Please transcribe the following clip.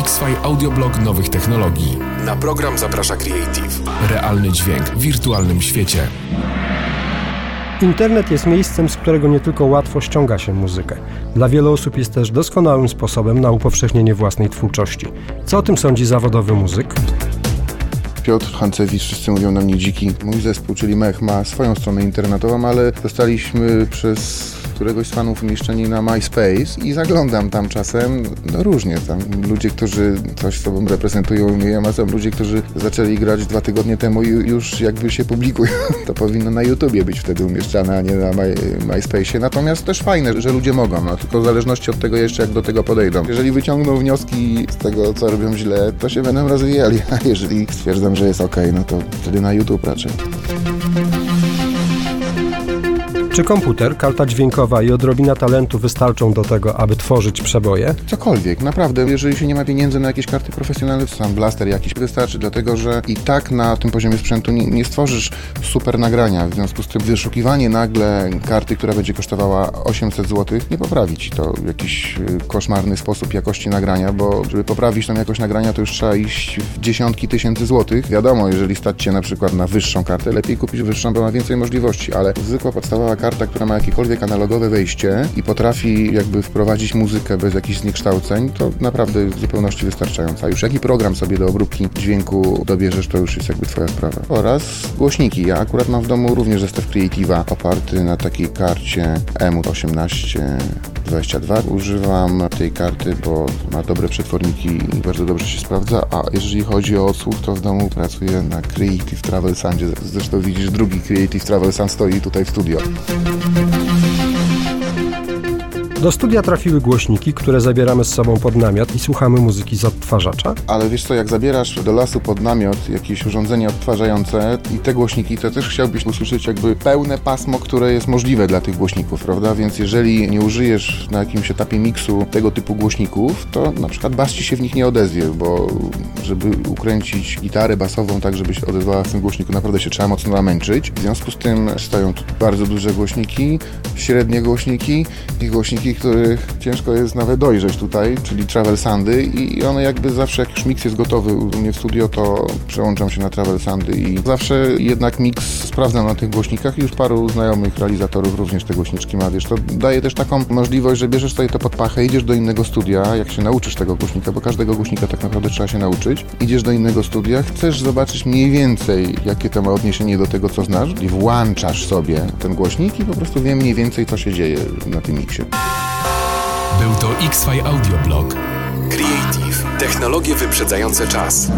X-Fi Audioblog nowych technologii. Na program zaprasza Creative. Realny dźwięk w wirtualnym świecie. Internet jest miejscem, z którego nie tylko łatwo ściąga się muzykę. Dla wielu osób jest też doskonałym sposobem na upowszechnienie własnej twórczości. Co o tym sądzi zawodowy muzyk? Piotr Hancewicz, wszyscy mówią na mnie dziki. Mój zespół, czyli Mech, ma swoją stronę internetową, ale dostaliśmy przez któregoś z fanów umieszczeni na MySpace i zaglądam tam czasem, no różnie tam. Ludzie, którzy coś sobą reprezentują, umieją, a są ludzie, którzy zaczęli grać dwa tygodnie temu i już jakby się publikują. To powinno na YouTubie być wtedy umieszczane, a nie na My, MySpace. Natomiast też fajne, że ludzie mogą, no tylko w zależności od tego jeszcze, jak do tego podejdą. Jeżeli wyciągną wnioski z tego, co robią źle, to się będą rozwijali, a jeżeli stwierdzam, że jest ok, no to wtedy na YouTube raczej. Czy komputer, karta dźwiękowa i odrobina talentu wystarczą do tego, aby tworzyć przeboje? Cokolwiek, naprawdę. Jeżeli się nie ma pieniędzy na jakieś karty profesjonalne, sam blaster jakiś wystarczy, dlatego że i tak na tym poziomie sprzętu nie, nie stworzysz super nagrania. W związku z tym wyszukiwanie nagle karty, która będzie kosztowała 800 zł, nie poprawi ci to w jakiś y, koszmarny sposób jakości nagrania, bo żeby poprawić tą jakość nagrania, to już trzeba iść w dziesiątki tysięcy złotych. Wiadomo, jeżeli stać się na przykład na wyższą kartę, lepiej kupić wyższą, bo ma więcej możliwości, ale zwykła podstawowa karta, która ma jakiekolwiek analogowe wejście i potrafi jakby wprowadzić muzykę bez jakichś zniekształceń, to naprawdę w zupełności wystarczająca. Już jaki program sobie do obróbki dźwięku dobierzesz, to już jest jakby twoja sprawa. Oraz głośniki. Ja akurat mam w domu również zestaw Creative'a oparty na takiej karcie EMU1822. Używam tej karty, bo ma dobre przetworniki i bardzo dobrze się sprawdza, a jeżeli chodzi o odsłuch, to w domu pracuję na Creative Travel Soundzie. Zresztą widzisz, drugi Creative Travel Sound stoi tutaj w studio. Do studia trafiły głośniki, które zabieramy z sobą pod namiot i słuchamy muzyki z odtwarzacza. Ale wiesz co, jak zabierasz do lasu pod namiot jakieś urządzenie odtwarzające i te głośniki, to też chciałbyś usłyszeć jakby pełne pasmo, które jest możliwe dla tych głośników, prawda? Więc jeżeli nie użyjesz na jakimś etapie miksu tego typu głośników, to na przykład bas ci się w nich nie odezwie, bo żeby ukręcić gitarę basową tak, żeby się odezwała w tym głośniku, naprawdę się trzeba mocno namęczyć. W związku z tym stoją tu bardzo duże głośniki, średnie głośniki i głośniki, których ciężko jest nawet dojrzeć tutaj, czyli Travel Sandy i one jakby zawsze jak już miks jest gotowy u mnie w studio, to przełączam się na Travel Sandy i zawsze jednak miks sprawdzam na tych głośnikach i już paru znajomych realizatorów również te głośniczki ma, wiesz, to daje też taką możliwość, że bierzesz sobie to pod pachę, idziesz do innego studia, jak się nauczysz tego głośnika, bo każdego głośnika tak naprawdę trzeba się nauczyć, idziesz do innego studia, chcesz zobaczyć mniej więcej, jakie to ma odniesienie do tego, co znasz i włączasz sobie ten głośnik i po prostu wiem mniej więcej, co się dzieje na tym miksie. Był to X-Fi Audioblog. Creative. Technologie wyprzedzające czas.